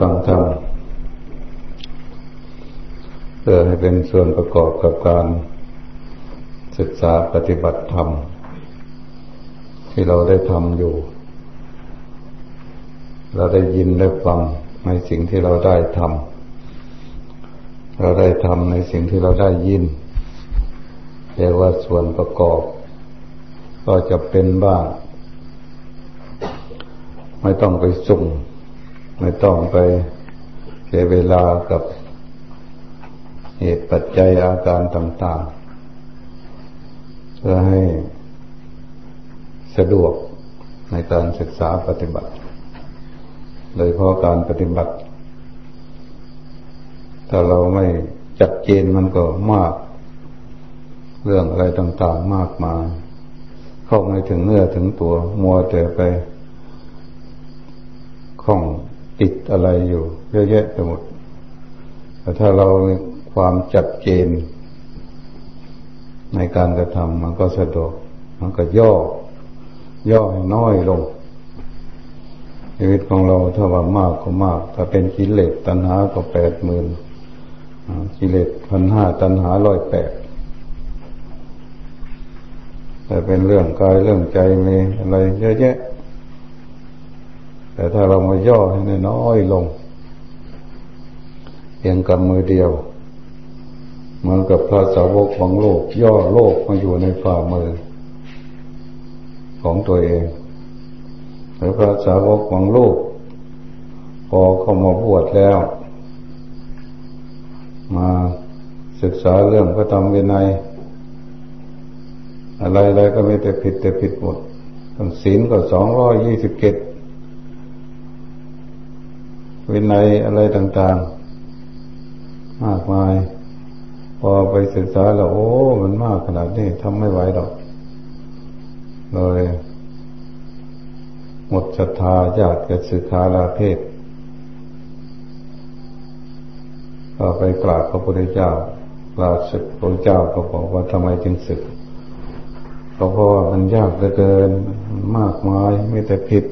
ฟังธรรมเพื่อให้เป็นส่วนประกอบกับการศึกษาปฏิบัติธรรม ที่เราได้ทำอยู่ เราได้ยินได้ฟังในสิ่งที่เราได้ทำเราได้ทำในสิ่งที่เราได้ยินเรียกว่าส่วนประกอบ ก็จะเป็นบ้าง ไม่ต้องไปสุ่ม ไม่ต้องไปเสียเวลากับเหตุปัจจัยอาการต่างๆ เพื่อให้สะดวกในการศึกษาปฏิบัติ โดยเพราะการปฏิบัติ ถ้าเราไม่จัดเจนมันก็มาก เรื่องอะไรต่างๆมากมาย เข้าไม่ถึงเนื้อถึงตัว มัวแต่ไปข้อง ติดอะไรอยู่เยอะแยะไปหมดแต่ถ้าเรามีความจัดเจน ในการกระทำมันก็สะดวก มันก็ย่อ ย่อให้น้อยลงชีวิตของเราถ้าว่ามากก็มาก ถ้าเป็นกิเลสตัณหาก็แปดหมื่นกิเลสพันห้าตัณหาร้อยแปดแต่เป็นเรื่องกายเรื่องใจมีอะไรเยอะแยะ แต่ถ้าเรามาย่อให้น้อยลงเพียงกับมือเดียว เหมือนกับพระสาวกของโลก ย่อโลกมาอยู่ในฝ่ามือ ของตัวเองหรือพระสาวกของโลก พอเข้ามาบวชแล้ว มาศึกษาเรื่องพระธรรมวินัยอะไรๆก็ไม่แต่ผิดแต่ผิดหมดทั้งศีลก็สองร้อยยี่สิบเจ็ด วินัยอะไรต่างๆ มากมาย พอไปศึกษาแล้วโอ้ มันมากขนาดนี้ทำไม่ไหวหรอก เลยหมดศรัทธาญาติกับศึกษาลาเพศก็ไปกราบพระพุทธเจ้าลาศึกพระเจ้าก็บอกว่าทำไมจึงศึกเพราะว่ามันยากเหลือเกินมากมายไม่แต่ผิด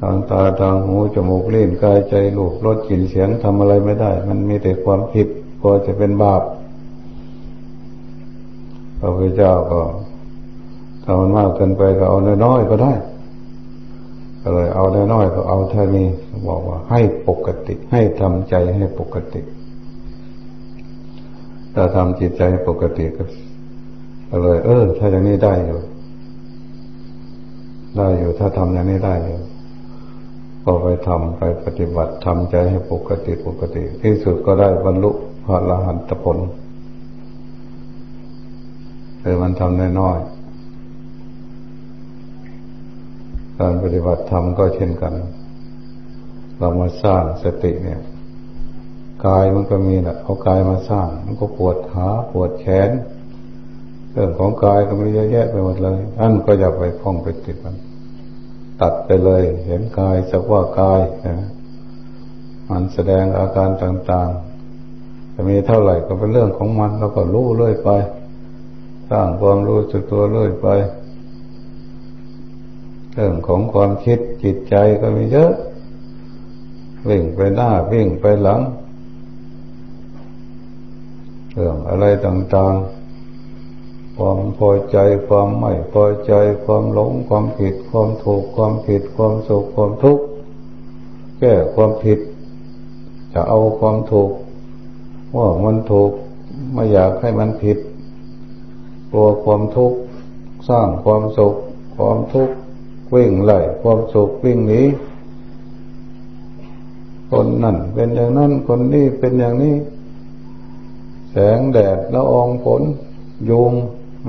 ทางตาทางหูจมูกเล่นกายใจลูกรสกลิ่นเสียงทำอะไรไม่ได้ มันมีแต่ความผิดก็จะเป็นบาปพระพุทธเจ้าก็ถ้ามันมากเกินไปก็เอาน้อยๆก็ได้ก็เลยเอาน้อยๆก็เอาเท่านี้บอกว่าให้ปกติ ให้ทำใจให้ปกติ ถ้าทำจิตใจปกติก็เลย เออ ถ้าอย่างนี้ได้อยู่ ได้อยู่ ถ้าทำอย่างนี้ได้อยู่ ก็ไปทำไปปฏิบัติทำใจให้ปกติปกติ ที่สุดก็ได้บรรลุพระลรหันตผลแต่มันทำน้อยๆการปฏิบัติธรรมก็เช่นกัน เรามาสร้างสติเนี่ยกายมันก็มีแหละเอากายมาสร้าง มันก็ปวดขาปวดแขนเรื่องของกายก็มีเยอะแยะไปหมดเลยอันก็อย่าไปคล้องไปติดมัน ตัดไปเลย เห็นกายสักว่ากายนะมันแสดงอาการต่างๆ จะมีเท่าไหร่ก็เป็นเรื่องของมันเราก็รู้เรื่อยไป สร้างความรู้สึกตัวเรื่อยไป เรื่องของความคิดจิตใจก็มีเยอะวิ่งไปหน้าวิ่งไปหลัง เรื่องอะไรต่างๆ ความพอใจความไม่พอใจความหลงความผิดความถูกความผิดความสุขความทุกข์แก้ความผิด จะเอาความถูก ว่ามันถูกไม่อยากให้มันผิดกลัวความทุกข์สร้างความสุข ความทุกข์วิ่งไล่ความสุขวิ่งหนีคนนั่นเป็นอย่างนั้นคนนี้เป็นอย่างนี้ แสงแดดละอองฝนยุง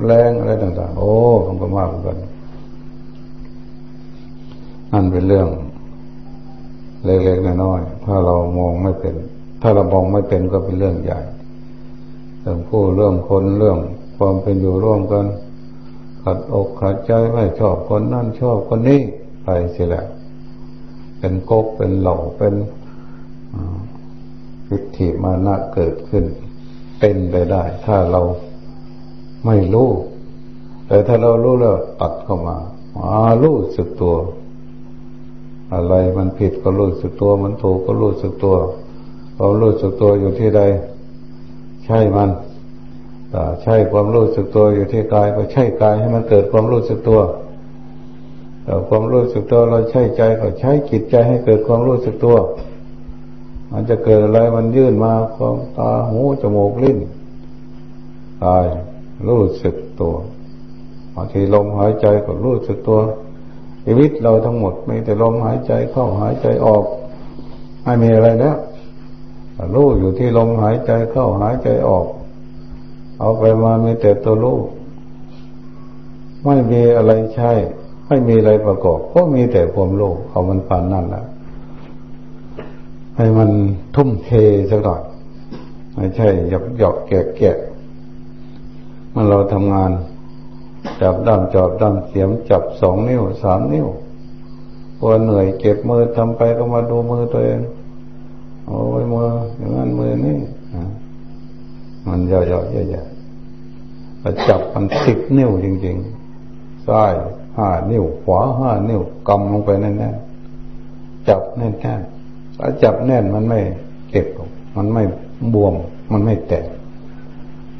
แรงอะไรต่าง ๆ โอ้มันก็มากเหมือนกันนั่นเป็นเรื่อง เล็กๆน้อยๆถ้าเรามองไม่เป็น ถ้าเรามองไม่เป็นก็เป็นเรื่องใหญ่เรื่องผู้เรื่องคนเรื่องความเป็นอยู่ร่วมกัน ขัดอกขัดใจไม่ชอบคนนั่นชอบคนนี้ไปเสียแล้วเป็นกกเป็นเหล่าเป็นพิธีมานะเกิดขึ้น เป็นไปได้ ถ้าเรา ไม่รู้แต่ถ้าเรารู้แล้วตัดเข้ามามารู้สึกตัว อะไรมันผิดก็รู้สึกตัว มันถูกก็รู้สึกตัวความรู้สึกตัวอยู่ที่ใด ใช่มันใช่ความรู้สึกตัวอยู่ที่กายก็ใช่กายให้มันเกิดความรู้สึกตัวแต่ความรู้สึกตัวเราใช้ใจก็ใช้จิตใจให้เกิดความรู้สึกตัว มันจะเกิดอะไรมันยื่นมาความตาหูจมูกลิ้นกาย รู้สึกตัวบางทีลมหายใจก็รู้สึกตัวชีวิตเราทั้งหมดมีแต่ลมหายใจเข้าหายใจออก ไม่มีอะไรแล้วรู้อยู่ที่ลมหายใจเข้าหายใจออก เอาไปมามีแต่ตัวรู้ไม่มีอะไรใช่ ไม่มีอะไรประกอบ ก็มีแต่ความโลภเอามันปานนั่นแหละให้มันทุ่มเทสักหน่อยไม่ใช่หยอกหยอกแกะแกะ มันเราทำงาน จับด้ามจอบด้ามเสียมจับสองนิ้วสามนิ้วพอเหนื่อยเก็บมือทำไปก็มาดูมือตัวเองโอ้ยมืออย่างนั้นมือนี่มันย่อยๆใหญ่ๆจับมันสิบนิ้วจริงๆซ้ายห้านิ้ว ขวาห้านิ้วกำลงไปแน่นๆจับแน่นๆถ้าจับแน่นมันไม่เก็บมันไม่บวม มันไม่แตก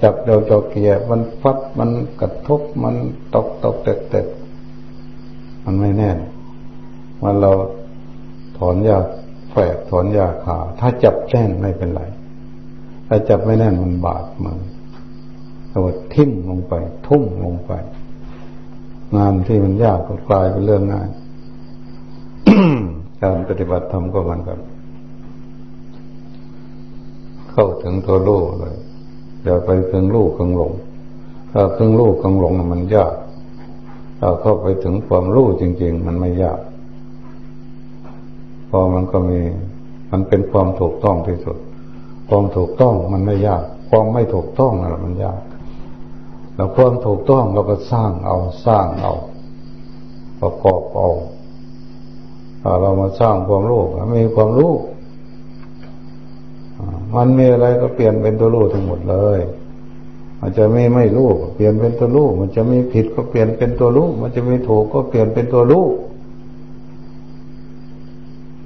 จับเดาจอเกียมันฟัดมันกระทบมันตกตกเตะเตะมันไม่แน่มันเราถอนยาแฝกถอนยาขา ถ้าจับแน่นไม่เป็นไร ถ้าจับไม่แน่นมันบาดมันเอาทิ่มลงไป ทุ่มลงไป งานที่มันยากก็กลายเป็นเรื่องง่ายการปฏิบัติธรรมก็มันกัน เข้าถึงตัวลูกเลย อย่าไปถึงลูกขังหลง ถ้าถึงลูกขังหลงมันยากถ้าเข้าไปถึงความรู้จริง ๆ มันไม่ยาก พอมันก็มี มันเป็นความถูกต้องที่สุด ความถูกต้องมันไม่ยาก ความไม่ถูกต้องนั่นมันยาก แล้วความถูกต้องเราก็สร้างเอาสร้างเอาประกอบเอาถ้าเรามาสร้างความรู้มีความรู้ มันมีอะไรก็เปลี่ยนเป็นตัวรู้ทั้งหมดเลยมันจะไม่ไม่รู้เปลี่ยนเป็นตัวรู้มันจะไมีผิดก็เปลี่ยนเป็นตัวรู้มันจะไมีถูกก็เปลี่ยนเป็นตัวรู้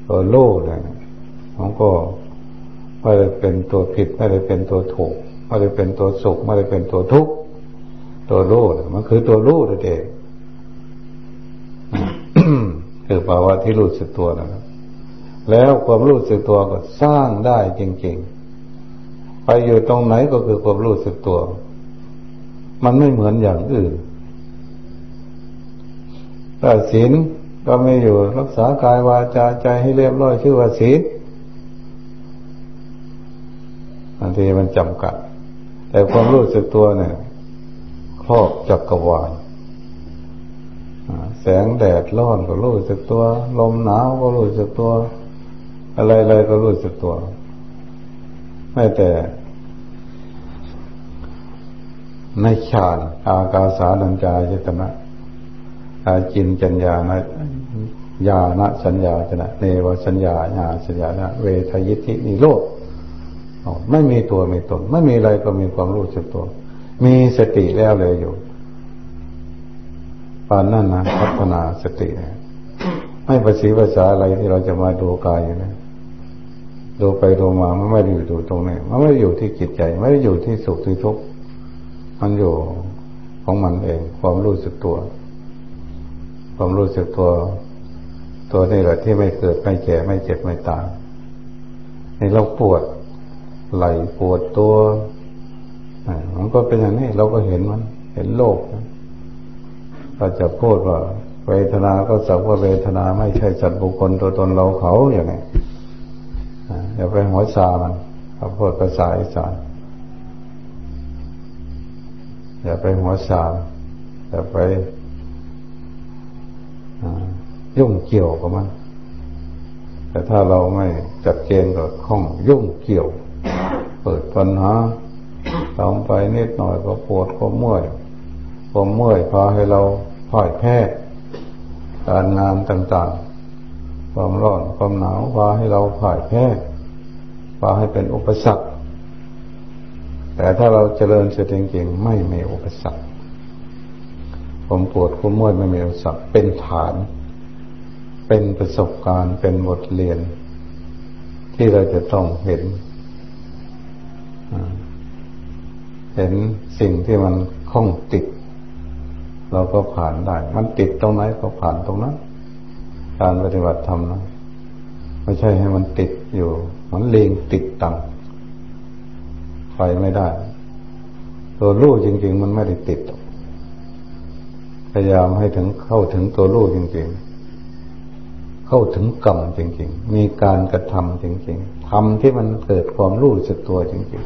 ตัวรู้เนี่ยมันก็ไม่ได้เป็นตัวผิดไม่ได้เป็นตัวถูกไม่ได้เป็นตัวสุขไม่ได้เป็นตัวทุกข์ตัวรู้มันคือตัวรู้ตัวเองคือภาวะที่รู้สึกตัวนะครับแล้วความรู้สึกตัวก็สร้างได้จริง ๆ ไปอยู่ตรงไหนก็คือความรู้สึกตัว มันไม่เหมือนอย่างอื่นถ้าศีลก็ไม่อยู่รักษากายวาจาใจให้เรียบร้อยชื่อว่าศีลบางทีมันจำกัด แต่ความรู้สึกตัวเนี่ยครอบจักรวาลแสงแดดร้อนก็รู้สึกตัว ลมหนาวก็รู้สึกตัว อะไรๆก็รู้สึกตัว ไม่แต่ในฌานอากาสานัญจายตนะอาจินจัญญาณญาณสัญญาจนะเนวสัญญาญาสัญญาณเวทยิธินิโรธไม่มีตัวไม่ตนไม่มีอะไรก็มีความรู้สึกตัว มีสติแล้วเลยอยู่ปานนั่นนะพัฒนาสติ ไม่ภาษีภาษาอะไรที่เราจะมาดูกายอยู่นะ ดูไปดูมามันไม่ได้อยู่ตรงนี้มันไม่ได้อยู่ที่จิตใจ ไม่ได้อยู่ที่สุขที่ทุกข์มันอยู่ของมันเอง ความรู้สึกตัว ความรู้สึกตัว ตัวนี่แหละที่ไม่เกิดไม่แก่ไม่เจ็บไม่ตายในเราปวดไหลปวดตัวมันก็เป็นอย่างนี้เราก็เห็นมัน เห็นโลกเราจะพูดว่าเวทนา ก็สักว่าเวทนาไม่ใช่สัตว์บุคคลตัวตนเราเขาอย่างนี้ อย่าไปหัวซามันเขาพูดภาษาอีสานอย่าไปหัวซาอย่าไปยุ่งเกี่ยวกับมัน แต่ถ้าเราไม่จัดเกณฑ์ก็ข้องยุ่งเกี่ยว เปิดปัญหาทำไปนิดหน่อยก็ปวดก็เมื่อยก็เมื่อยพาให้เราพ่ายแพ้การงานต่างๆ ความร้อนความหนาวพาให้เราพ่ายแพ้ พาให้เป็นอุปสรรค แต่ถ้าเราเจริญสติจริงไม่มีอุปสรรคความปวดความมือยไม่มีอุปสรรค เป็นฐาน เป็นประสบการณ์ เป็นบทเรียน ที่เราจะต้องเห็น เห็นสิ่งที่มันข้องติด เราก็ผ่านได้ มันติดตรงไหนก็ผ่านตรงนั้น การปฏิบัติธรรมนะ ไม่ใช่ให้มันติดอยู่มันเลงติดตังไปไม่ได้ ตัวรู้จริง ๆ มันไม่ได้ติด พยายามให้ถึงเข้าถึงตัวรู้จริง ๆ เข้าถึงกรรมจริง ๆ มีการกระทำจริง ๆทำที่มันเกิดความรู้สึกตัวจริง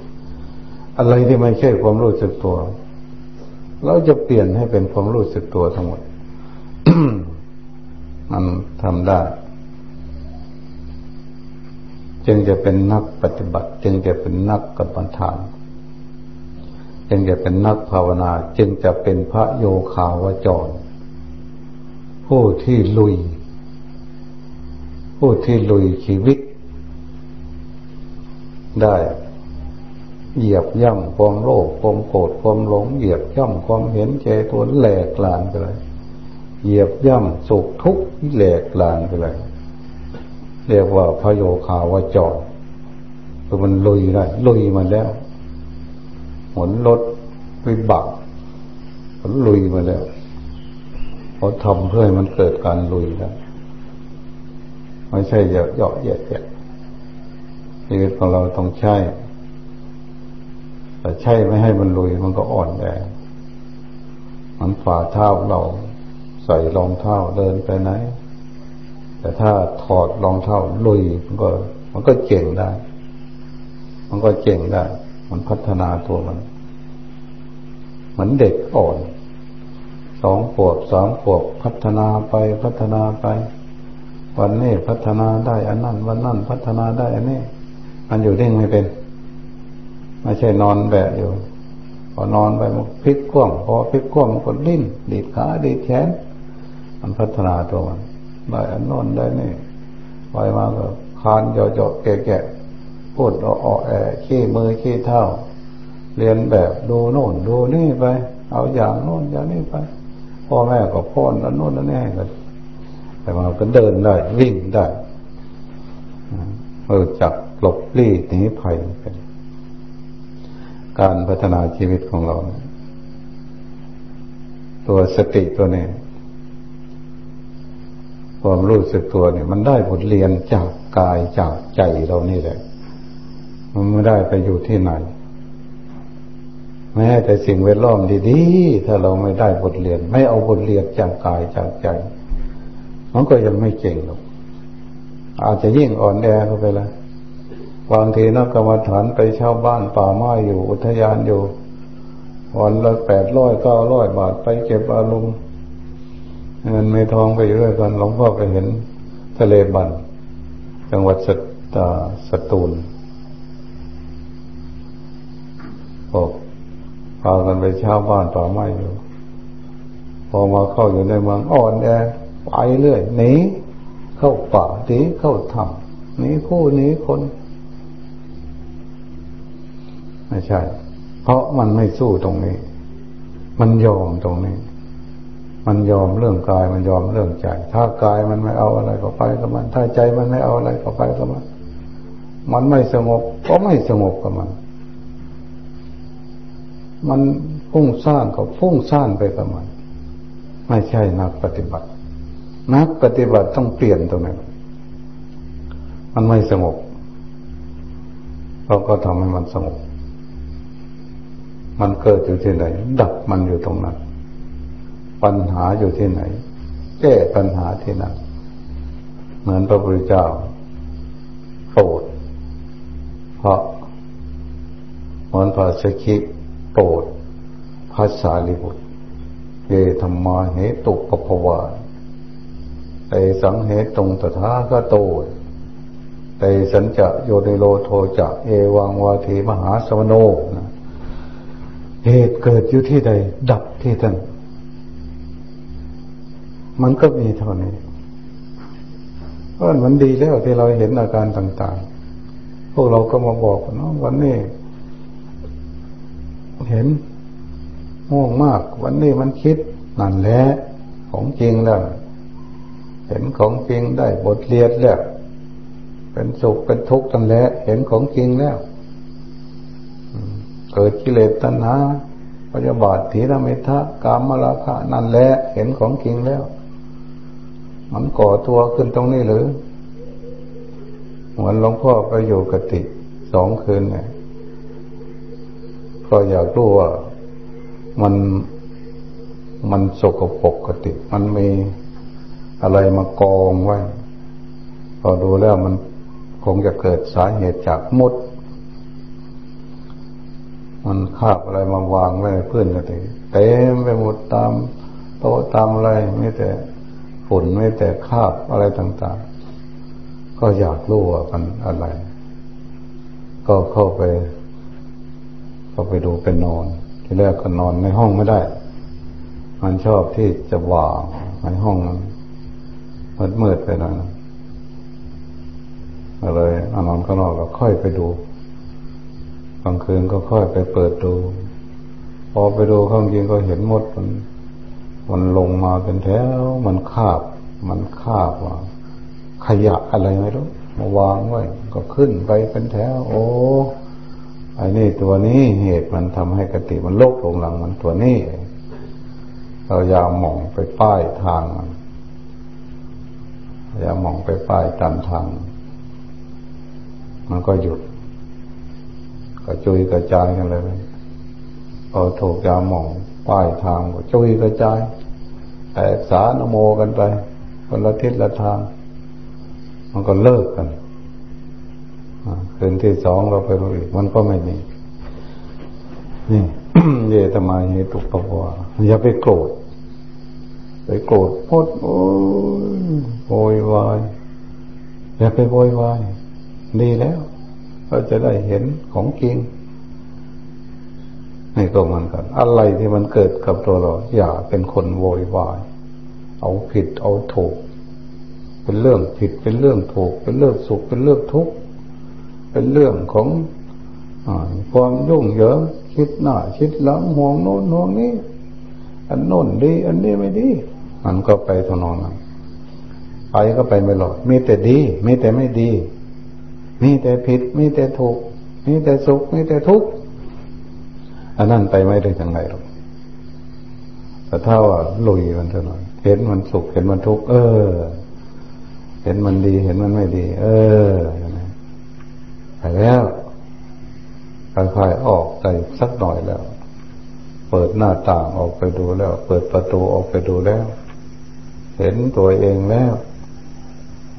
ๆ อะไรที่ไม่ใช่ความรู้สึกตัว เราจะเปลี่ยนให้เป็นความรู้สึกตัวทั้งหมดมันทำได้ จึงจะเป็นนักปฏิบัติ จึงจะเป็นนักกรรมฐาน จึงจะเป็นนักภาวนา จึงจะเป็นพระโยคาวจร ผู้ที่ลุย ผู้ที่ลุยชีวิต ได้เหยียบย่ำความโลภความโกรธความหลง เหยียบย่ำความเห็นแก่ตัวแหลกลานไปเลย เหยียบย่ำสุขทุกข์แหลกลานไปเลย เรียกว่าพระโยคาวาจรคือมันลุยได้ลุยมาแล้วหมุนรถวิบักมันลุยมาแล้วเขาทำเพื่อให้มันเกิดการลุยแล้วไม่ใช่เยอะเยอะแยะแยะชีวิตของเราต้องใช่ แต่ใช่ไม่ให้มันลุยมันก็อ่อนแอมันฝ่าเท้าเรา ใส่รองเท้าเดินไปไหน แต่ถ้าถอดรองเท้าลุยมันก็ มันก็เก่งได้ มันก็เก่งได้ มันพัฒนาตัวมัน เหมือนเด็กอ่อนสองขวบสามขวบพัฒนาไปพัฒนาไป วันนี้พัฒนาได้อันนั้น วันนั้นพัฒนาได้อันนี้มันอยู่เด้งไม่เป็นไม่ใช่นอนแบะอยู่พอนอนไปมันพลิกกล้องพอพลิกกล้องมันก็ดิ้นดีดขาดีดแขนมันพัฒนาตัวมัน ได้อันนนได้นี่ไปมาก็คานเจาะแกะๆพูดเอาออแอขี้มือขี้เท้าเรียนแบบดูโน่นดูนี่ไป เอาอย่างโน่นอย่างนี้ไป พ่อแม่ก็พ่อนอันโน่นอันนี้กันแต่มาก็เดินได้วิ่งได้เออจับหลบลี้หนีภัยเป็นการพัฒนาชีวิตของเรา ตัวสติตัวนี้ ความรู้สึกตัวเนี่ย มันได้บทเรียนจากกายจากใจเรานี่แหละ มันไม่ได้ไปอยู่ที่ไหน แม้แต่สิ่งแวดล้อมดีๆ ถ้าเราไม่ได้บทเรียน ไม่เอาบทเรียนจากกายจากใจ มันก็ยังไม่เก่งหรอก อาจจะยิ่งอ่อนแอเข้าไปละบางทีนักกรรมฐานไปเช่าบ้านป่าไม้อยู่อุทยานอยู่วันละแปดร้อยเก้าร้อยบาทไปเก็บอารมณ์ เงินไม่ทองไปเรื่อยกันหลวงพ่อไปเห็นทะเลบันจังหวัดสตสตูลบอกพากันไปเช่าบ้านต่อไม้อยู่พอมาเข้าอยู่ในเมืองอ่อนแอไปเรื่อยหนีเข้าป่าหนีเข้าถ้ำหนีผู้หนีคนไม่ใช่ เพราะมันไม่สู้ตรงนี้ มันยอมตรงนี้ มันยอมเรื่องกายมันยอมเรื่องใจ ถ้ากายมันไม่เอาอะไรก็ไปกับมัน ถ้าใจมันไม่เอาอะไรก็ไปกับมัน มันไม่สงบก็ไม่สงบกับมัน มันฟุ้งซ่านก็ฟุ้งซ่านไปกับมัน ไม่ใช่นักปฏิบัติ นักปฏิบัติต้องเปลี่ยนตรงนั้น มันไม่สงบเราก็ทำให้มันสงบ มันเกิดอยู่ที่ไหน ดับมันอยู่ตรงนั้น ปัญหาอยู่ที่ไหน แก้ปัญหาที่นั่นเหมือนพระพุทธเจ้าโปรดเพราะเหมือนพระสกิโปรดภาษาลิบุตรเยธรรมาเหตุปภวาไอสังเหตุตรงตถาคโตไอสัญจะโยนิโลโทจะเอวังวาทีมหาสวโนนะเหตุเกิดอยู่ที่ใด ดับที่ท่าน มันก็มีเท่านี้เพราะมันดีแล้วที่เราเห็นอาการต่าง ๆ พวกเราก็มาบอกเนาะวันนี้ เห็นง่วงมาก วันนี้มันคิดนั่นแหละของจริงแล้ว เห็นของจริงได้บทเรียนแล้วเป็นสุขเป็นทุกข์ตั้งแล้วเห็นของจริงแล้วเกิดกิเลสตัณหาพยาบาทถีนมิทะกามมราคะนั่นแหละเห็นของจริงแล้ว มันก่อตัวขึ้นตรงนี้หรือเหมือนหลวงพ่อไปอยู่กติสองคืนเนี่ยก็อยากรู้ว่ามันมันสกปรกกติ มันมีอะไรมากองไว้ พอดูแล้วมันคงจะเกิดสาเหตุจากมด มันคาบอะไรมาวางไว้ในพื้นกติเต็มไปหมดตามโต๊ะตามอะไรไม่แต่ ฝุ่นไม่แต่คาบอะไรต่าง ๆ ก็อยากรู้ว่ามันอะไร ก็เข้าไป เข้าไปดูเป็นนอน ที่แรกก็นอนในห้องไม่ได้ มันชอบที่จะว่างในห้องมันมืดมืดไปหน่อยอะไรอนอนข้างนอกก็ค่อยไปดูกลางคืนก็ค่อยไปเปิดดู พอไปดูข้างยิงก็เห็นหมดมัน มันลงมาเป็นแถว มันคาบ มันคาบว่าขยะอะไรไม่รู้มาวางไว้ ก็ขึ้นไปเป็นแถว โอ้ไอ้นี่ตัวนี้เหตุมันทำให้กติมันโลกลงหลังมันตัวนี้ เรายามมองไปป้ายทางมัน อย่ามองไปป้ายตามทาง มันก็หยุดก็จุยกระจายกันเลยพอถูกยามองป้ายทางก็จุยกระจาย แตกสานโมกันไปคนละทิศละทาง มันก็เลิกกันคืนที่สองเราไปรู้อีก มันก็ไม่มีนี่เยตมาเหตุปปวาอย่าไปโกรธไปโกรธพดโอ้ยโวยวายอย่าไปโวยวายดีแล้ว เราจะได้เห็นของจริง นี่ก็เหมือนกัน อะไรที่มันเกิดกับตัวเรา อย่าเป็นคนโวยวาย เอาผิดเอาถูก เป็นเรื่องผิดเป็นเรื่องถูก เป็นเรื่องสุขเป็นเรื่องทุกข์เป็นเรื่องของอความยุ่งเหยิงคิดหน้าคิดหลังห่วงโน้นห่วงนี้อันโน้นดี อันนี้ไม่ดี มันก็ไปทนองนั้นไปก็ไปไม่หลอดมีแต่ดี มีแต่ไม่ดี มีแต่ผิด มีแต่ถูก มีแต่สุข มีแต่ทุกข์ อันนั้นไปไม่ได้ทางไหนหรอกแต่ถ้าว่าลุยมันเท่านั้นเห็นมันสุขเห็นมันทุกข์เออ เห็นมันดีเห็นมันไม่ดี เออไปแล้วค่อยๆออกใจสักหน่อยแล้ว เปิดหน้าต่างออกไปดูแล้ว เปิดประตูออกไปดูแล้ว เห็นตัวเองแล้ว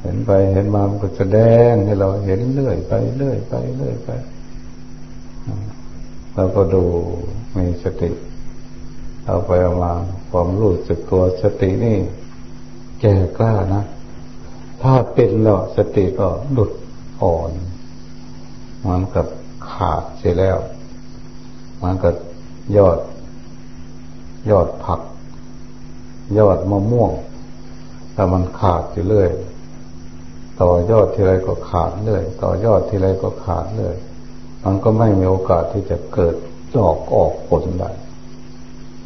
เห็นไปเห็นมามันก็แสดงให้เราเห็นเรื่อยไปเรื่อยไปเรื่อยไป เราก็ดูมีสติ เอาไปเอามาความรู้สึกตัวสตินี่แก่กล้านะ ถ้าเป็นแล้วสติก็หลุดอ่อนมันกับขาดเสียแล้วมันกับยอด ยอดผัก ยอดมะม่วงถ้ามันขาดอยู่เรื่อย ต่อยอดทีไรก็ขาดเรื่อย ต่อยอดทีไรก็ขาดเรื่อย มันก็ไม่มีโอกาสที่จะเกิดดอกออกผลได้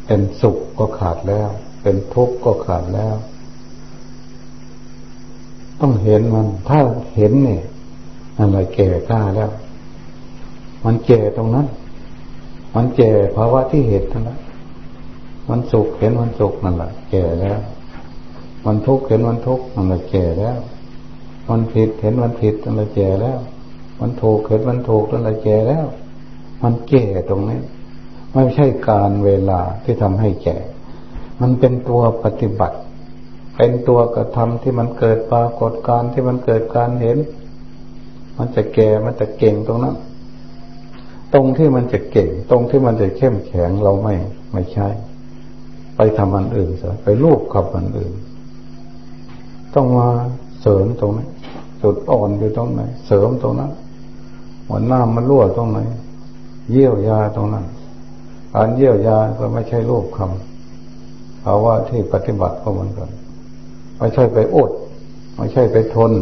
เป็นสุขก็ขาดแล้ว เป็นทุกข์ก็ขาดแล้ว ต้องเห็นมัน ถ้าเห็นเนี่ยอะไรแก่กล้าแล้ว มันแก่ตรงนั้น มันแก่ภาวะที่เห็นเท่านั้นมันสุขเห็นมันสุขนั่นแหละแก่แล้ว มันทุกข์เห็นมันทุกข์มันแหละแก่แล้ว มันผิดเห็นมันผิดมันแหละแก่แล้ว มันถูกเห็นมันถูกมันละแก่แล้ว มันแก่ตรงนี้ ไม่ใช่การเวลาที่ทำให้แก่ มันเป็นตัวปฏิบัติ เป็นตัวกระทำที่มันเกิดปรากฏการที่มันเกิดการเห็น มันจะแก่มันจะเก่งตรงนั้น ตรงที่มันจะเก่ง ตรงที่มันจะเข้มแข็งเราไม่ไม่ใช่ ไปทำอันอื่นซะไปลูกกับอันอื่น ต้องมาเสริมตรงนี้จุดอ่อนอยู่ตรงไหนเสริมตรงนั้น วหน้ามันรั่วตรงไหน เยี่ยวยาตรงนั้นการเยี่ยวยาก็ไม่ใช่โลภคำภาวะที่ปฏิบัติก็เหมือนกันไม่ใช่ไปอด ไม่ใช่ไปทน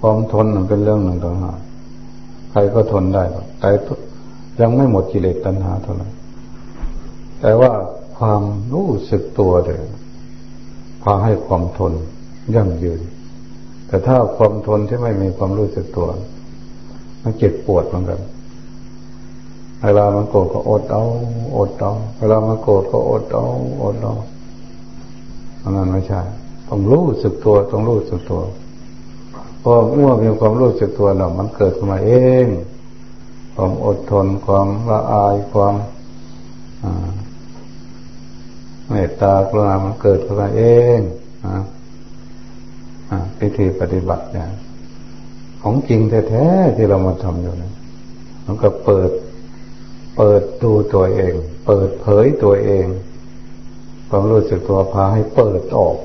ความทนมันเป็นเรื่องหนึ่งต่างหากใครก็ทนได้แต่ยังไม่หมดกิเลสตัณหาเท่านั้นแต่ว่าความรู้สึกตัวเดียวพาให้ความทนยั่งยืน แต่ถ้าความทนที่ไม่มีความรู้สึกตัว มันเจ็บปวดเหมือนกัน เวลามันโกรธก็อดเอา อดเอา เวลามันโกรธก็อดเอา อดเอาอันนั้นไม่ใช่ ต้องรู้สึกตัว ต้องรู้สึกตัวพอเมื่อมีความรู้สึกตัวเรามันเกิดขึ้นมาเอง ความอดทน ความละอาย ความเมตตากรุณามันเกิดขึ้นมาเองนะ พิธีปฏิบัติเนี่ยของจริงแท้ๆที่เรามาทำอยู่นะมันก็เปิด เปิดดูตัวเอง เปิดเผยตัวเอง ความรู้สึกตัวพาให้เปิดออก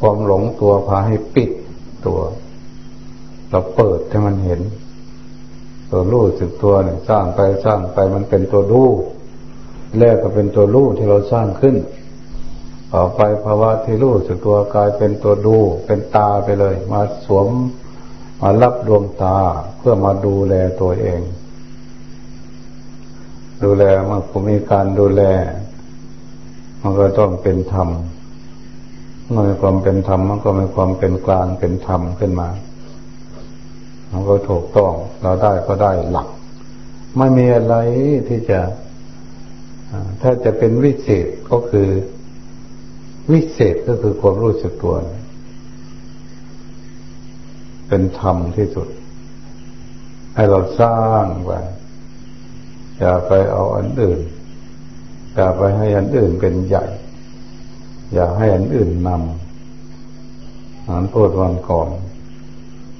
ความหลงตัวพาให้ปิดตัว เราเปิดให้มันเห็น ตัวรู้สึกตัวเนี่ยสร้างไปสร้างไปมันเป็นตัวรู้แรกก็เป็นตัวรู้ที่เราสร้างขึ้น ต่อไปภาวะที่รู้สึกตัวกลายเป็นตัวดู เป็นตาไปเลย มาสวมมารับดวงตาเพื่อมาดูแลตัวเอง ดูแลมันก็มีการดูแล มันก็ต้องเป็นธรรมเมื่อมีความเป็นธรรมมันก็มีความเป็นกลางเป็นธรรมขึ้นมา มันก็ถูกต้องเราได้ก็ได้หลัก ไม่มีอะไรที่จะ ถ้าจะเป็นวิเศษก็คือ วิเศษก็คือความรู้สึกตัว เป็นธรรมที่สุด ให้เราสร้างไว้อย่าไปเอาอันอื่น อย่าไปให้อันอื่นเป็นใหญ่ อย่าให้อันอื่นนำอันพูดวันก่อน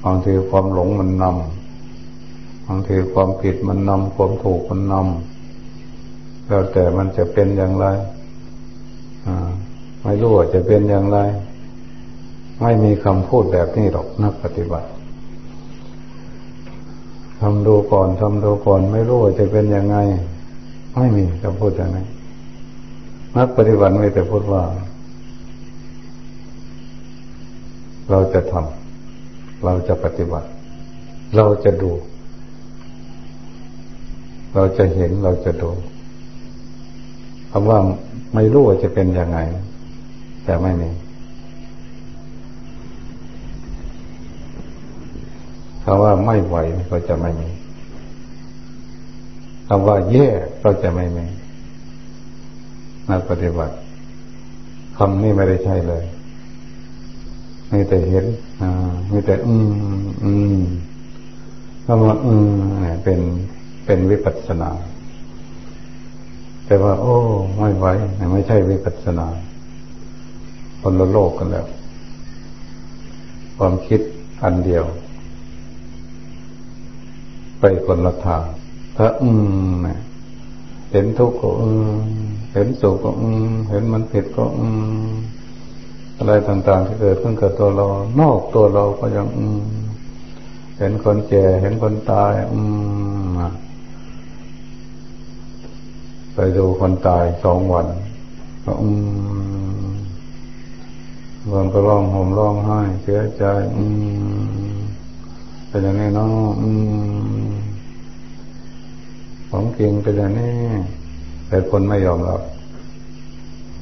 บางทีความหลงมันนำบางทีความผิดมันนำความถูกมันนำแล้วแต่มันจะเป็นอย่างไร อ่า ไม่รู้ว่าจะเป็นอย่างไร ไม่มีคำพูดแบบนี้หรอกนักปฏิบัติทำดูก่อนทำดูก่อน ไม่รู้ว่าจะเป็นยังไง ไม่มีคำพูดอย่างนั้นนักปฏิบัติไม่แต่พูดว่า เราจะทำเราจะปฏิบัติ เราจะดู เราจะเห็นเราจะดูคำว่าไม่รู้ว่าจะเป็นยังไง จะไม่มีคำว่าไม่ไหวก็จะไม่มีคำว่าแย่ก็จะไม่มีนักปฏิบัติคำนี้ไม่ได้ใช่เลยมีแต่เห็นมีแต่ อืม อืมคำว่าอืมนี่เป็นเป็นวิปัสสนา แต่ว่า โอ้ ไม่ไหวไม่ใช่วิปัสสนา คนละโลกกันแล้ว ความคิดอันเดียว ไปคนละทางถ้าอืมเนี่ยเห็นทุกข์ก็อืมเห็นสุขก็อืมเห็นมันผิดก็อืมอะไรต่างๆที่เกิดขึ้นกับตัวเรา นอกตัวเราก็ยังอืมเห็นคนแก่เห็นคนตาย อืมไปดูคนตายสองวันก็อืม บางก็ร้องห่มร้องไห้เสียใจ อืมเป็นอย่างนี้เนาะอืมของจริงเป็นอย่างนี้แต่คนไม่ยอมรับ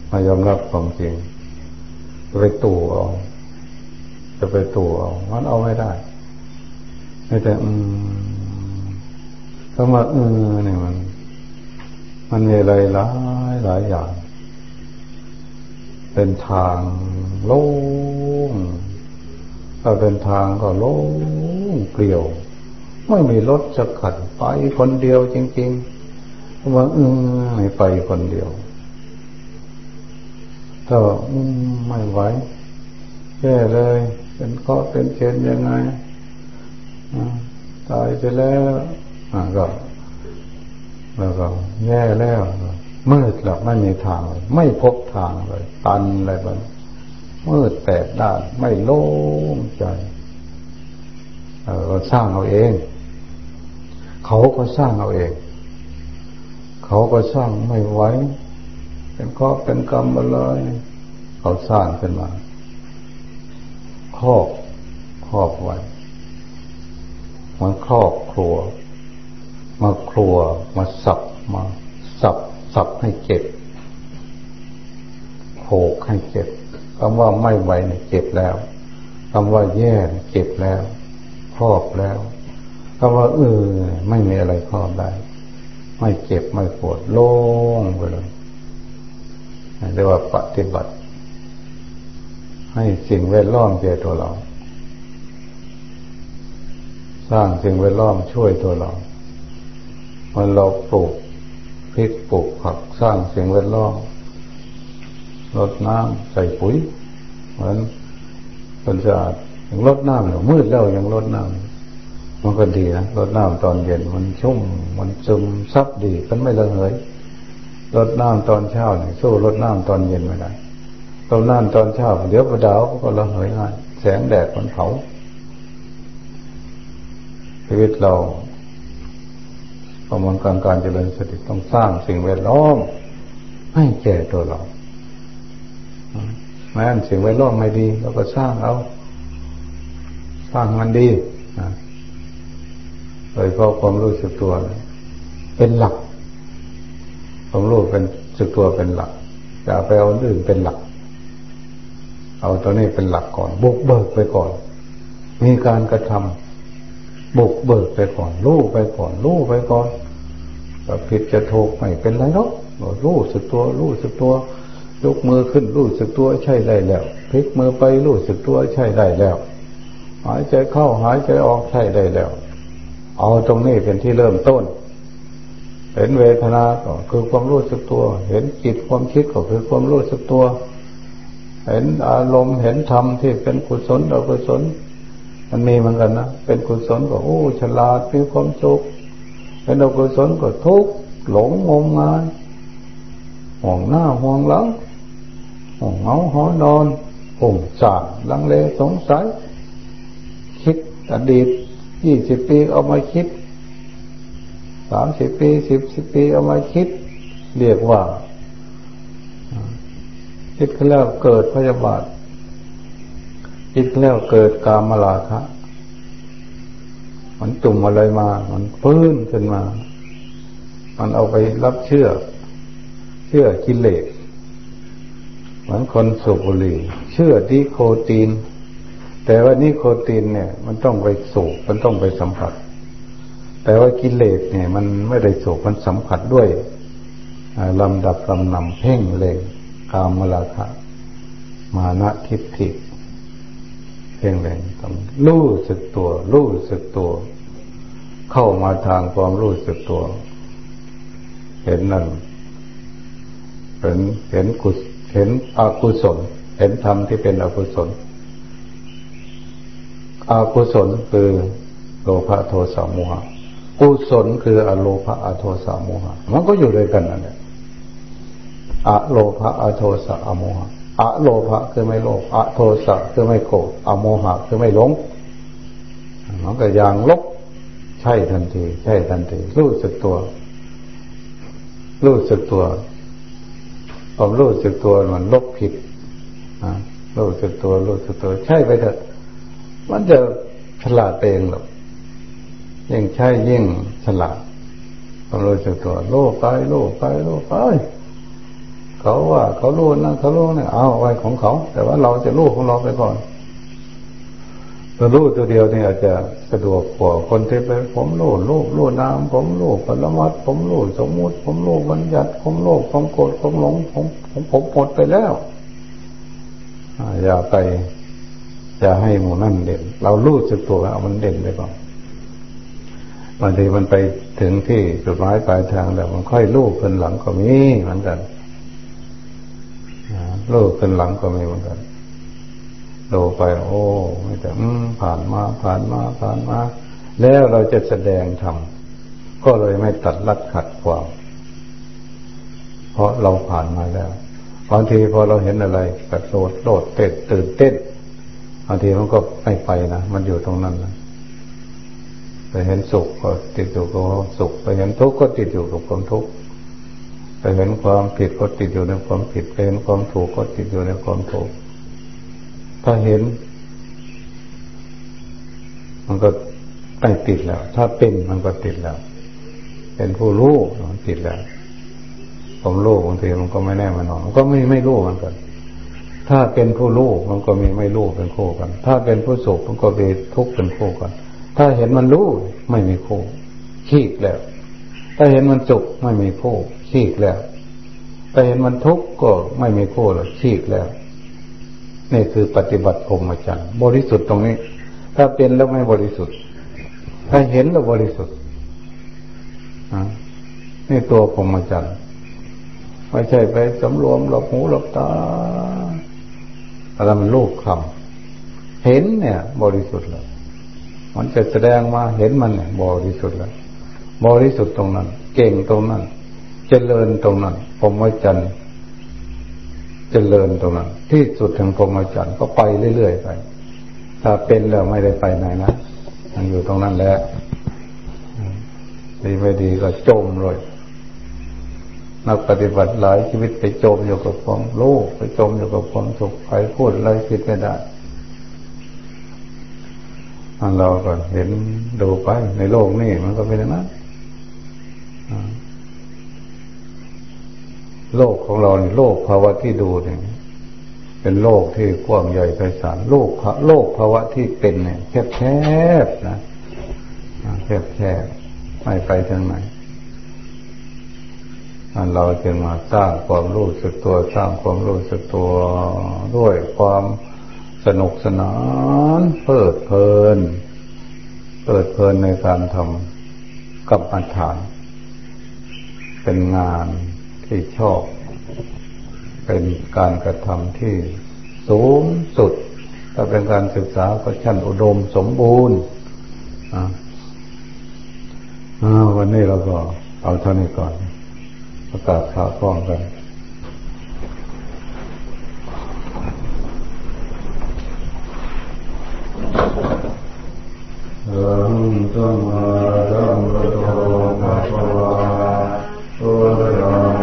ไม่ยอมรับของจริงจะไปตู่เอาจะไปตู่เอามันเอาไม่ได้ไม่แต่อืมคำว่าเออเนี่ยมัน มันมีอะไรหลายหลายอย่าง เป็นทางโล่งถ้าเป็นทางก็โล่งเปลี่ยว ไม่มีรถจะขัดไปคนเดียวจริงๆว่าเอืมไม่ไปคนเดียวถ้าไม่ไหวแย่เลย เป็นก็เป็นเชนยังไงตายไปแล้วก็แล้วก็แย่แล้ว มืดหรอกไม่มีทางเลยไม่พบทางเลย ตันอะไรแบบมืดแปดด้านไม่โล่งใจเราสร้างเอาเอง เขาก็สร้างเอาเอง เขาก็สร้างไม่ไหวเป็นข้อเป็นกรรมอะไรเขาสร้างขึ้นมาครอบครอบไว้มันครอบครัว มาครัวมาสับมาสับ สับให้เจ็บโขกให้เจ็บคำว่าไม่ไหวเนี่ยเจ็บแล้วคำว่าแย่เจ็บแล้วครอบแล้วคำว่าเออไม่มีอะไรครอบได้ ไม่เจ็บไม่ปวดโล่งไปเลยเรียกว่าปฏิบัติ ให้สิ่งแวดล้อมเกี่ยวตัวเรา สร้างสิ่งแวดล้อมช่วยตัวเรามันเราปลูก ริกปลูกผักสร้างสิ่งแวดล้อมรดน้ำใส่ปุ๋ยเหมือนคนสะอาดอย่างรดน้ำเนี่ยมืดแล้วยังรดน้ำมันก็ดีนะรดน้ำตอนเย็นมันชุ่ม มันซึมซับดีมันไม่ระเหยรดน้ำตอนเช้าเนี่ยสู้รดน้ำตอนเย็นไม่ได้รดน้ำตอนเช้าเดี๋ยวประดาวก็ระเหยง่ายแสงแดดมันเผาชีวิตเรา ประมวลการการเจริญสติต้องสร้างสิ่งแวดล้อมให้แก่ตัวเราแม้สิ่งแวดล้อมไม่ดีเราก็สร้างเอา สร้างมันดีโดยเพราะความรู้สึกตัว เป็นหลัก ความรู้เป็นสึกตัวเป็นหลักอย่าไปเอาอื่นเป็นหลัก เอาตัวนี้เป็นหลักก่อนบุกเบิกไปก่อน มีการกระทำ บุกเบิกไปก่อนรู้ไปก่อนรู้ไปก่อนจะผิดจะถูกไม่เป็นไรหรอกรู้สึกตัวรู้สึกตัวยกมือขึ้นรู้สึกตัวใช่ได้แล้วพลิกมือไปรู้สึกตัวใช่ได้แล้ว หายใจเข้าหายใจออกใช่ได้แล้ว เอาตรงนี้เป็นที่เริ่มต้น เห็นเวทนาก็คือความรู้สึกตัว เห็นจิตความคิดก็คือความรู้สึกตัว เห็นอารมณ์เห็นธรรมที่เป็นกุศลอกุศล มันมีเหมือนกันนะ เป็นกุศลก็โอ้ ฉลาดมีความสุขเป็นอกุศลก็ทุกข์หลงงมงายห่วงหน้าห่วงหลังห่วงเงาหอนอนห่วงสารลังเลสงสัย คิดอดีตยี่สิบปีเอามาคิดสามสิบปีสิบสิบปีเอามาคิด เรียกว่าคิดแล้วเกิดพยาบาท คิดแล้วเกิดกามลาคะมันจุ่มอะไรมา มันพื้นขึ้นมา มันเอาไปรับเชื่อ เชื่อกิเลสเหมือนคนสูบบุหรี่เชื่อดีโคตีน แต่ว่านิโคตีนเนี่ย มันต้องไปสูบมันต้องไปสัมผัส แต่ว่ากิเลสเนี่ย มันไม่ได้สูบมันสัมผัสด้วยลำดับลำนำเพ่งเลยกามลาคะมานะทิฏฐิ เพ่งแรงต้องรู้สึกตัว รู้สึกตัว เข้ามาทางความรู้สึกตัว เห็นนั่นเห็นเห็นกุศเห็นอกุศล เห็นธรรมที่เป็นอกุศลอกุศลคือโลภะโทสะโมหะกุศลคืออโลภะอโทสะโมหะ มันก็อยู่ด้วยกันนั่นแหละอโลภะอโทสะอโมหะ อะโลภะคือไม่โลภอะโทสะคือไม่โกรธอะโมหะคือไม่หลงมันก็อย่างลบใช่ทันที ใช่ทันที รู้สึกตัว รู้สึกตัวความรู้สึกตัวมันลบผิดรู้สึกตัวรู้สึกตัว ใช่ไปเถอะ มันจะฉลาดเองหรอกยิ่งใช่ยิ่งฉลาดความรู้สึกตัวโลภไปโลภไปโลภไป เขาว่าเขารู้นั่นเขารู้นี่เอาไว้ของเขา แต่ว่าเราจะรู้ของเราไปก่อนเรารู้ตัวเดียวเนี่อาจจะสะดวกกว่าคนที่ไปผมรู้รู้รู้นามผมรู้ปรมัตผมรู้สมมุติ ผมรู้บัญญัติผมรู้ผมโกรธผมหลงผมผมผมหมดไปแล้วอย่าไปอย่าให้หมูนั่นเด่น เรารู้สึกตัวเอามันเด่นไปก่อนบางทีมันไปถึงที่จุดหมายปลายทางแล้วมันค่อยรู้ขึ้นหลังก็มีเหมือนกัน โลกขึ้นหลังก็มีเหมือนกันดูไป โอ้ไม่แต่ผ่านมาผ่านมาผ่านมา แล้วเราจะแสดงทำก็เลยไม่ตัดลัดขัดความ เพราะเราผ่านมาแล้วบางทีพอเราเห็นอะไรกระโดดโดดเต้นตื่นเต้นบางทีมันก็ไม่ไปนะมันอยู่ตรงนั้นนะไปเห็นสุขก็ติดอยู่กับสุขไปเห็นทุกข์ก็ติดอยู่กับความทุกข์ ไปเห็นความผิดก็ติดอยู่ในความผิดไปเห็นความถูกก็ติดอยู่ในความถูก ถ้าเห็น มันก็ไม่ติดแล้ว ถ้าเป็นมันก็ติดแล้ว เป็นผู้รู้มันติดแล้วผมรู้บางทีมันก็ไม่แน่มันนอนมันก็ไม่ไม่รู้มันกัน ถ้าเป็นผู้รู้มันก็มีไม่รู้เป็นคู่กัน ถ้าเป็นผู้สุขมันก็มีทุกข์เป็นคู่กัน ถ้าเห็นมันรู้ไม่มีคู่ขี้แล้ว ถ้าเห็นมันสุขไม่มีคู่ ขี้แล้วถ้าเห็นมันทุกข์ก็ไม่มีคู่แล้วขี้แล้ว นี่คือปฏิบัติพรหมจรรย์บริสุทธิ์ตรงนี้ ถ้าเป็นแล้วไม่บริสุทธิ์ ถ้าเห็นแล้วบริสุทธิ์นี่ตัวพรหมจรรย์ไม่ใช่ไปสำรวมหลบหูหลบตาอะไรมันลูกคำเห็นเนี่ย บริสุทธิ์แล้ว มันจะแสดงมาเห็นมันเนี่ย บริสุทธิ์แล้ว บริสุทธิ์ตรงนั้น เก่งตรงนั้น เจริญตรงนั้นพรหมจรรย์เจริญตรงนั้น ที่สุดแห่งพรหมจรรย์ก็ไปเรื่อยๆไป ถ้าเป็นแล้วไม่ได้ไปไหนนะมันอยู่ตรงนั้นแหละดีไม่ดีก็จมเลยนักปฏิบัติหลายชีวิตไปจมอยู่กับความโลภไปจมอยู่กับความสุขไปพูดอะไรคิดไม่ได้อันเราก็เห็นดูไปในโลกนี่มันก็เป็นอย่างนั้น โลกของเราเนี่ยโลกภาวะที่ดูเนี่ยเป็นโลกที่กว้างใหญ่ไพศาลโลกโลกภาวะที่เป็นเนี่ยแคบแคบนะแคบแคบไม่ไปทางไหนเราจึงมาสร้างความรู้สึกตัวสร้างความรู้สึกตัวด้วยความสนุกสนานเพิดเพลินเปิดเพลินในการทำกับอัฐาน เป็นงาน ที่ชอบ เป็นการกระทำที่สูงสุด ถ้าเป็นการศึกษาก็ชั้นอุดมสมบูรณ์วันนี้เราก็เอาเท่านี้ก่อน ประกาศข่าวฟ้องกันสัมสัมมาสัมพุทโธภะคะวะโตอระะ